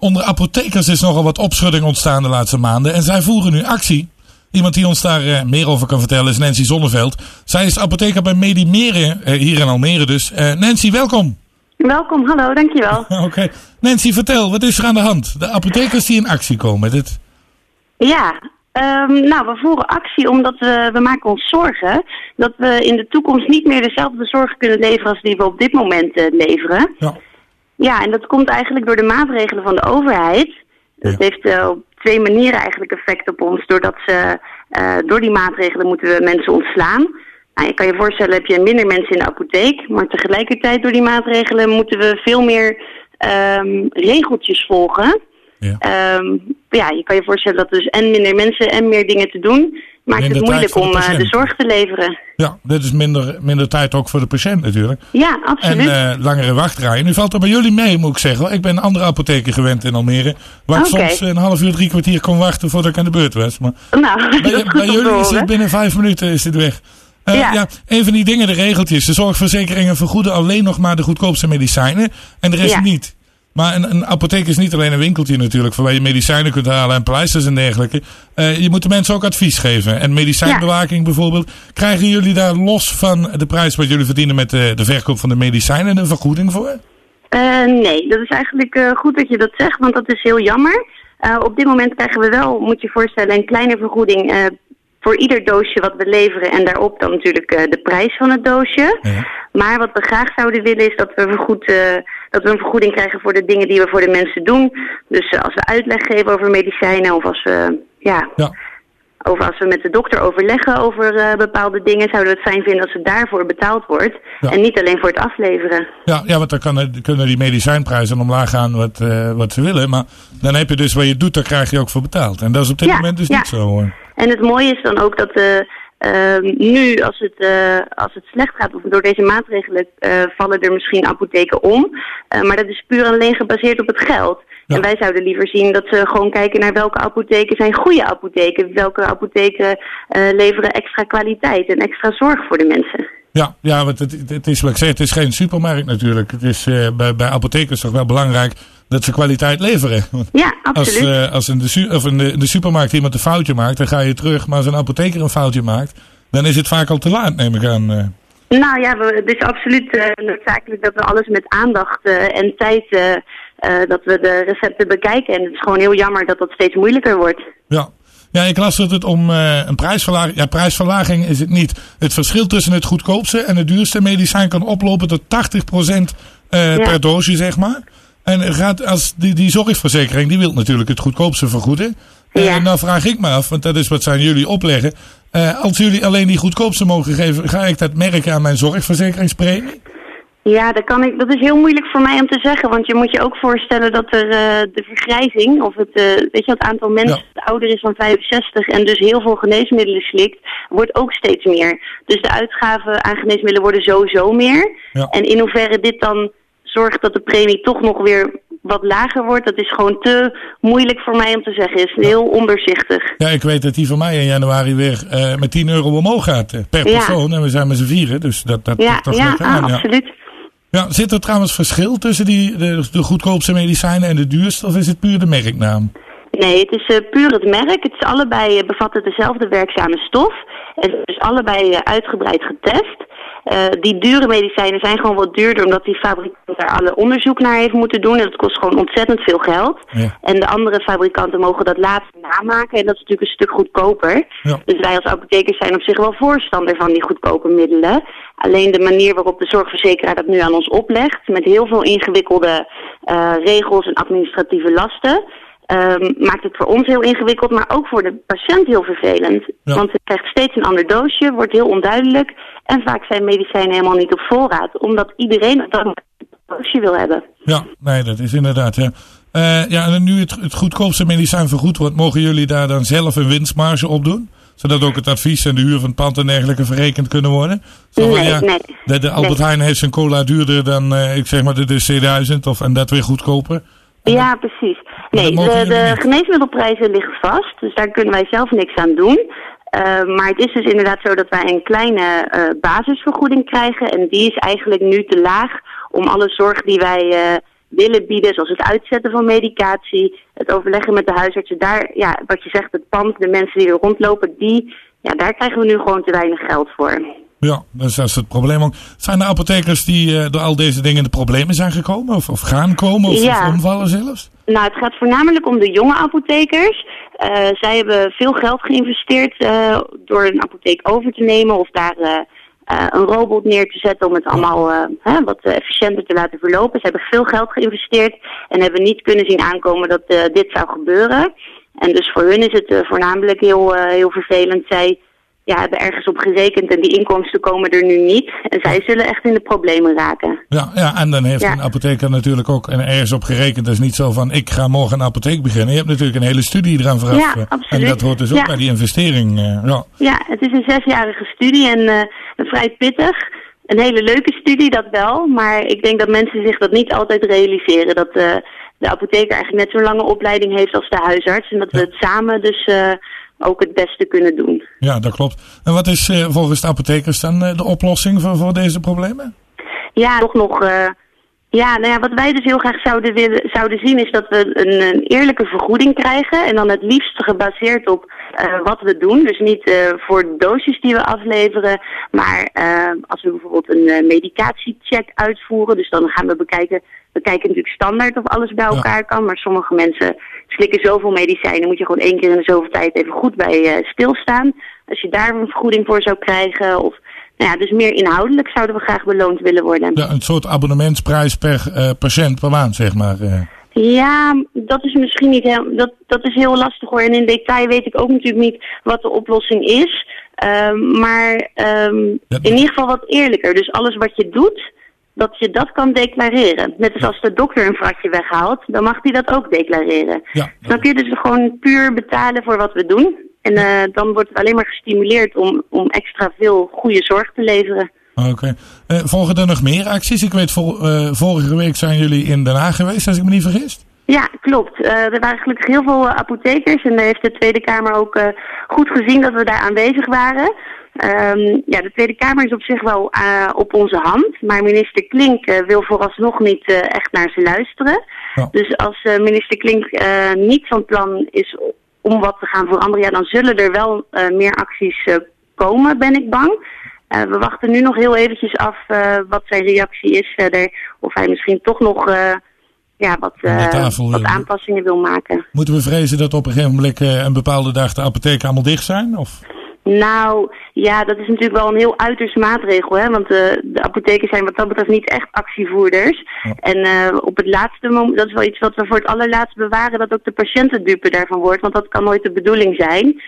Onder apothekers is nogal wat opschudding ontstaan de laatste maanden en zij voeren nu actie. Iemand die ons daar uh, meer over kan vertellen is Nancy Zonneveld. Zij is apotheker bij Medimere, uh, hier in Almere dus. Uh, Nancy, welkom. Welkom, hallo, dankjewel. Oké. Okay. Nancy, vertel, wat is er aan de hand? De apothekers die in actie komen. Dit... Ja, um, nou, we voeren actie omdat we, we maken ons zorgen dat we in de toekomst niet meer dezelfde zorg kunnen leveren als die we op dit moment leveren. Ja. Ja, en dat komt eigenlijk door de maatregelen van de overheid. Dat heeft uh, op twee manieren eigenlijk effect op ons. Doordat ze, uh, door die maatregelen moeten we mensen ontslaan. Nou, je kan je voorstellen, heb je minder mensen in de apotheek. Maar tegelijkertijd door die maatregelen moeten we veel meer um, regeltjes volgen. Ja. Um, ja, je kan je voorstellen dat dus en minder mensen en meer dingen te doen maakt het moeilijk om de, de, zorg te leveren. Ja, dit is minder, minder tijd ook voor de patiënt natuurlijk. Ja, absoluut. En uh, langere wachtrijen. Nu valt er bij jullie mee, moet ik zeggen. Ik ben een andere apotheker gewend in Almere. Waar okay. ik soms een half uur, drie kwartier kon wachten voordat ik aan de beurt was. Maar nou, bij, bij jullie is het binnen vijf minuten is het weg. Uh, ja. ja. een van die dingen, de regeltjes. De zorgverzekeringen vergoeden alleen nog maar de goedkoopste medicijnen en de rest ja. niet. Maar een, een, apotheek is niet alleen een winkeltje natuurlijk, waar je medicijnen kunt halen en pleisters en dergelijke. Uh, je moet de mensen ook advies geven. En medicijnbewaking ja. bijvoorbeeld. Krijgen jullie daar los van de prijs wat jullie verdienen met de, de verkoop van de medicijnen een vergoeding voor? Uh, nee, dat is eigenlijk uh, goed dat je dat zegt, want dat is heel jammer. op dit moment krijgen we wel, moet je voorstellen, een kleine vergoeding voor ieder doosje wat we leveren. En daarop dan natuurlijk de prijs van het doosje. Ja. Maar wat we graag zouden willen is dat we vergoed dat we een vergoeding krijgen voor de dingen die we voor de mensen doen. Dus uh, als we uitleg geven over medicijnen of als we, ja, ja. Over als we met de dokter overleggen over bepaalde dingen, zouden we het fijn vinden als het daarvoor betaald wordt. Ja. En niet alleen voor het afleveren. Ja, ja want dan kan, kunnen die medicijnprijzen omlaag gaan wat, wat ze willen. Maar dan heb je dus wat je doet, daar krijg je ook voor betaald. En dat is op dit moment dus niet zo hoor. En het mooie is dan ook dat de Uh, nu, als het, uh, als het slecht gaat, of door deze maatregelen, uh, vallen er misschien apotheken om. maar dat is puur alleen gebaseerd op het geld. Ja. En wij zouden liever zien dat ze gewoon kijken naar welke apotheken zijn goede apotheken. Welke apotheken leveren extra kwaliteit en extra zorg voor de mensen. Ja, ja want het, het is wat ik zeg, het is geen supermarkt natuurlijk. Het is bij, bij apothekers toch wel belangrijk dat ze kwaliteit leveren. Ja, absoluut. Als, uh, als in, de, of in, de, in de supermarkt iemand een foutje maakt, dan ga je terug. Maar als een apotheker een foutje maakt, dan is het vaak al te laat, neem ik aan. Uh. Nou ja, we, het is absoluut uh, noodzakelijk dat we alles met aandacht en tijd, dat we de recepten bekijken. En het is gewoon heel jammer dat dat steeds moeilijker wordt. Ja, ja, ik las dat het om een prijsverlaging... Ja, prijsverlaging is het niet. Het verschil tussen het goedkoopste en het duurste medicijn kan oplopen tot 80% uh, ja. per doosje, zeg maar. En gaat als die, die zorgverzekering, die wil natuurlijk het goedkoopste vergoeden. Ja. En nou vraag ik me af, want dat is wat zijn jullie opleggen. Uh, als jullie alleen die goedkoopste mogen geven, ga ik dat merken aan mijn zorgverzekeringspremie? Ja, dat, kan ik, dat is heel moeilijk voor mij om te zeggen. Want je moet je ook voorstellen dat er uh, de vergrijzing, of het, uh, weet je, het aantal mensen ja. ouder is dan 65 en dus heel veel geneesmiddelen slikt, wordt ook steeds meer. Dus de uitgaven aan geneesmiddelen worden sowieso meer. Ja. En in hoeverre dit dan zorgt dat de premie toch nog weer wat lager wordt, dat is gewoon te moeilijk voor mij om te zeggen. Is heel ondoorzichtig. Ja, ik weet dat die van mij in januari weer uh, met 10 euro omhoog gaat uh, per ja. persoon. En we zijn met z'n vieren, dus dat, dat, ja, dat ja, aan, ah, absoluut. Ja, zit er trouwens verschil tussen die, de, de goedkoopste medicijnen en de duurste, of is het puur de merknaam? Nee, het is uh, puur het merk. Het is allebei bevatten dezelfde werkzame stof. En het is allebei uitgebreid getest. Uh, die dure medicijnen zijn gewoon wat duurder omdat die fabrikant daar alle onderzoek naar heeft moeten doen. En dat kost gewoon ontzettend veel geld. Ja. En de andere fabrikanten mogen dat later namaken en dat is natuurlijk een stuk goedkoper. Ja. Dus wij als apothekers zijn op zich wel voorstander van die goedkope middelen. Alleen de manier waarop de zorgverzekeraar dat nu aan ons oplegt, met heel veel ingewikkelde uh, regels en administratieve lasten, Um, maakt het voor ons heel ingewikkeld, maar ook voor de patiënt heel vervelend. Ja. Want hij krijgt steeds een ander doosje, wordt heel onduidelijk. En vaak zijn medicijnen helemaal niet op voorraad, omdat iedereen dan een doosje wil hebben. Ja, nee, dat is inderdaad. Ja. Uh, ja, en nu het, het goedkoopste medicijn vergoed wordt, mogen jullie daar dan zelf een winstmarge op doen? Zodat ook het advies en de huur van het pand en dergelijke verrekend kunnen worden? Zo, nee, ja, nee. De, de Albert nee. Heijn heeft zijn cola duurder dan, uh, ik zeg maar, de, de C1000 of, en dat weer goedkoper. Ja, precies. Nee, de, de geneesmiddelprijzen liggen vast, dus daar kunnen wij zelf niks aan doen. Uh, maar het is dus inderdaad zo dat wij een kleine uh, basisvergoeding krijgen. En die is eigenlijk nu te laag om alle zorg die wij uh, willen bieden, zoals het uitzetten van medicatie, het overleggen met de huisartsen. Daar, ja, wat je zegt, het pand, de mensen die er rondlopen, die, ja, daar krijgen we nu gewoon te weinig geld voor. Ja, dus dat is het probleem ook. Zijn er apothekers die uh, door al deze dingen de problemen zijn gekomen? Of, of gaan komen? Of, Ja. of omvallen zelfs? Nou, het gaat voornamelijk om de jonge apothekers. Eh, zij hebben veel geld geïnvesteerd eh, door een apotheek over te nemen of daar eh, eh, een robot neer te zetten om het allemaal eh, hè, wat eh, efficiënter te laten verlopen. Ze hebben veel geld geïnvesteerd en hebben niet kunnen zien aankomen dat eh, dit zou gebeuren. En dus voor hun is het eh, voornamelijk heel, eh, heel vervelend. Zij ja, hebben ergens op gerekend en die inkomsten komen er nu niet. En zij zullen echt in de problemen raken. Ja, ja, en dan heeft Ja. een apotheker natuurlijk ook en ergens op gerekend. Het is niet zo van, ik ga morgen een apotheek beginnen. Je hebt natuurlijk een hele studie eraan vooraf. Ja, eh, absoluut. En dat hoort dus ook Ja. bij die investering. eh, ja. Ja, het is een zesjarige studie en eh, vrij pittig. Een hele leuke studie, dat wel. Maar ik denk dat mensen zich dat niet altijd realiseren. Dat de apotheker eigenlijk net zo'n lange opleiding heeft als de huisarts. En dat we het samen dus ook het beste kunnen doen. ja, dat klopt. En wat is eh, volgens de apothekers dan eh, de oplossing voor, voor deze problemen? Ja, toch nog. Ja, nou ja, wat wij dus heel graag zouden, willen, zouden zien is dat we een, een eerlijke vergoeding krijgen. En dan het liefst gebaseerd op eh, wat we doen. Dus niet eh, voor doosjes die we afleveren. Maar eh, als we bijvoorbeeld een medicatiecheck uitvoeren. Dus dan gaan we bekijken. We kijken natuurlijk standaard of alles bij Ja. elkaar kan. Maar sommige mensen slikken zoveel medicijnen. Moet je gewoon één keer in de zoveel tijd even goed bij eh, stilstaan. Als je daar een vergoeding voor zou krijgen. Of nou ja, dus meer inhoudelijk zouden we graag beloond willen worden. Ja, een soort abonnementsprijs per eh, patiënt per maand, zeg maar. eh. Ja, dat is misschien niet heel, dat, dat is heel lastig hoor. En in detail weet ik ook natuurlijk niet wat de oplossing is. Ehm, maar ehm, in ieder geval wat eerlijker. Dus alles wat je doet, dat je dat kan declareren. Net als als de dokter een vratje weghaalt, dan mag hij dat ook declareren. Ja. Snap je? Dus gewoon puur betalen voor wat we doen. En eh, dan wordt het alleen maar gestimuleerd om, om extra veel goede zorg te leveren. Oké. Eh, volgen er nog meer acties? Ik weet, vol, eh, vorige week zijn jullie in Den Haag geweest, als ik me niet vergis. Ja, klopt. Er waren gelukkig heel veel apothekers en daar heeft de Tweede Kamer ook goed gezien dat we daar aanwezig waren. Ehm, ja, de Tweede Kamer is op zich wel op onze hand, maar minister Klink wil vooralsnog niet echt naar ze luisteren. Ja. Dus als minister Klink niet van plan is om wat te gaan veranderen, ja, dan zullen er wel eh, meer acties eh, komen, ben ik bang. Eh, we wachten nu nog heel eventjes af wat zijn reactie is verder. Of hij misschien toch nog ja, wat, tafel, wat aanpassingen wil maken. Moeten we vrezen dat op een gegeven moment een bepaalde dag de apotheken allemaal dicht zijn? Of? Nou, ja, dat is natuurlijk wel een heel uiterst maatregel, hè. Want eh, de apothekers zijn wat dat betreft niet echt actievoerders. Ja. En eh, op het laatste moment, dat is wel iets wat we voor het allerlaatst bewaren, dat ook de patiënt de dupe daarvan wordt. Want dat kan nooit de bedoeling zijn.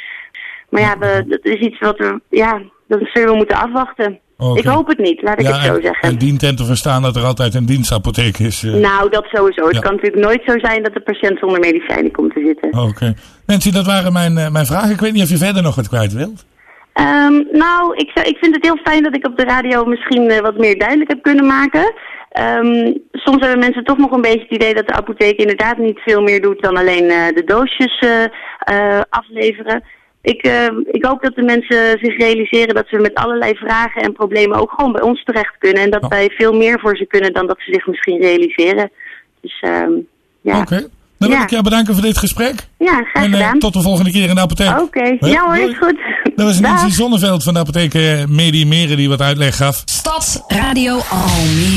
Maar ja, we, dat is iets wat we, ja, dat zullen we moeten afwachten. Ik hoop het niet, laat ik het zo en, zeggen. en dient te verstaan dat er altijd een dienstapotheek is. eh. Nou, dat sowieso. Het kan natuurlijk nooit zo zijn dat de patiënt zonder medicijnen komt te zitten. Oké. Nancy, dat waren mijn, eh, mijn vragen. Ik weet niet of je verder nog wat kwijt wilt. Ehm, nou, ik, zou- ik vind het heel fijn dat ik op de radio misschien eh, wat meer duidelijk heb kunnen maken. Ehm, soms hebben mensen toch nog een beetje het idee dat de apotheek inderdaad niet veel meer doet dan alleen eh, de doosjes eh, eh, afleveren. Ik, eh, ik hoop dat de mensen zich realiseren dat ze met allerlei vragen en problemen ook gewoon bij ons terecht kunnen. En dat Ja. wij veel meer voor ze kunnen dan dat ze zich misschien realiseren. Dus ehm, ja. Oké. Dan wil Ja. ik jou bedanken voor dit gesprek. ja, graag En eh, gedaan. tot de volgende keer in de apotheek. Oké, Hè? ja hoor, is goed. Dat was. Nancy Zonneveld van de apotheek eh, Medi Meren die wat uitleg gaf. Stad Radio Almere.